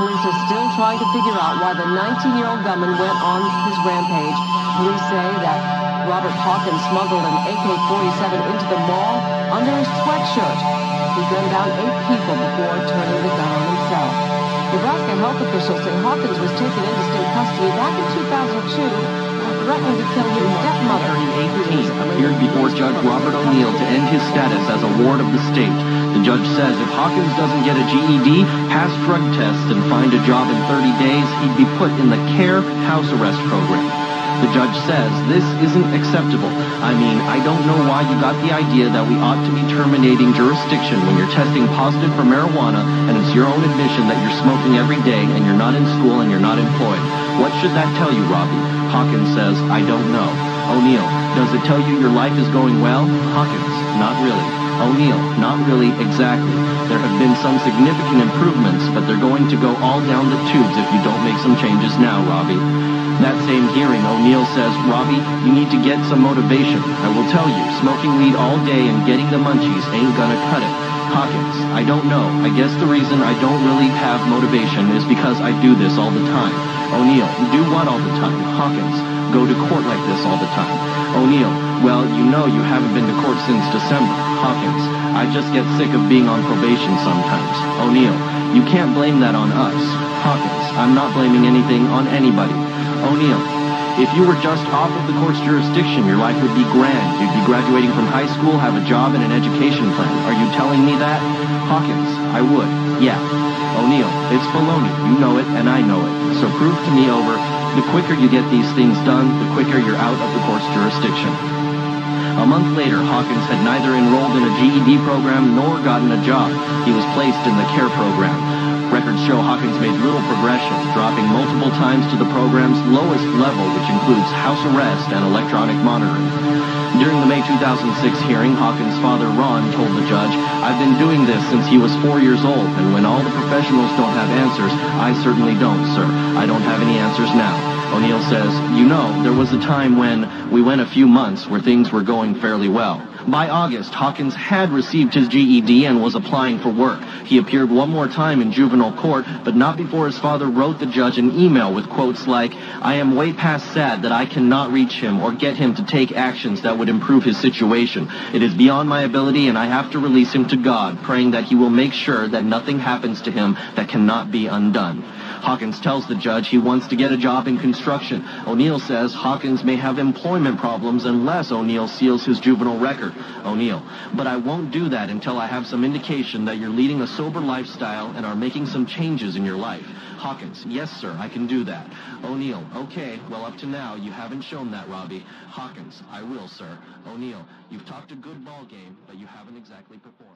Police are still trying to figure out why the 19-year-old gunman went on his rampage. Police say that Robert Hawkins smuggled an AK-47 into the mall under his sweatshirt. He gunned down eight people before turning the gun on himself. Nebraska health officials say Hawkins was taken into state custody back in 2002 threatening to kill his stepmother. Turning 18, appeared before Judge Robert O'Neill to end his status as a ward of the state. The judge says if Hawkins doesn't get a GED, pass drug tests, and find a job in 30 days, he'd be put in the CARE house arrest program. The judge says this isn't acceptable. I mean, I don't know why you got the idea that we ought to be terminating jurisdiction when you're testing positive for marijuana and it's your own admission that you're smoking every day and you're not in school and you're not employed. What should that tell you, Robbie? Hawkins says, I don't know. O'Neill, does it tell you your life is going well? Hawkins, not really. O'Neill, not really exactly. There have been some significant improvements, but they're going to go all down the tubes if you don't make some changes now, Robbie. That same hearing, O'Neill says, Robbie, you need to get some motivation. I will tell you, smoking weed all day and getting the munchies ain't gonna cut it. Hawkins, I don't know. I guess the reason I don't really have motivation is because I do this all the time. O'Neill, do what all the time? Hawkins, go to court like this all the time. O'Neill, well, you know you haven't been to court since December. Hawkins, I just get sick of being on probation sometimes. O'Neill, you can't blame that on us. Hawkins, I'm not blaming anything on anybody. O'Neill, if you were just off of the court's jurisdiction, your life would be grand. You'd be graduating from high school, have a job and an education plan. Are you telling me that? Hawkins, I would. Yeah. O'Neill, it's baloney. You know it, and I know it. So prove to me over. The quicker you get these things done, the quicker you're out of the court's jurisdiction. A month later, Hawkins had neither enrolled in a GED program nor gotten a job. He was placed in the CARE program. Records show Hawkins made little progression, dropping multiple times to the program's lowest level, which includes house arrest and electronic monitoring. During the May 2006 hearing, Hawkins' father, Ron, told the judge, I've been doing this since he was four years old, and when all the professionals don't have answers, I certainly don't, sir. I don't have any answers now. O'Neill says, you know, there was a time when we went a few months where things were going fairly well. By August, Hawkins had received his GED and was applying for work. He appeared one more time in juvenile court, but not before his father wrote the judge an email with quotes like, I am way past sad that I cannot reach him or get him to take actions that would improve his situation. It is beyond my ability and I have to release him to God, praying that he will make sure that nothing happens to him that cannot be undone. Hawkins tells the judge he wants to get a job in construction. O'Neill says Hawkins may have employment problems unless O'Neill seals his juvenile record. O'Neill, but I won't do that until I have some indication that you're leading a sober lifestyle and are making some changes in your life. Hawkins, yes, sir, I can do that. O'Neill, okay, well, up to now, you haven't shown that, Robbie. Hawkins, I will, sir. O'Neill, you've talked a good ball game, but you haven't exactly performed.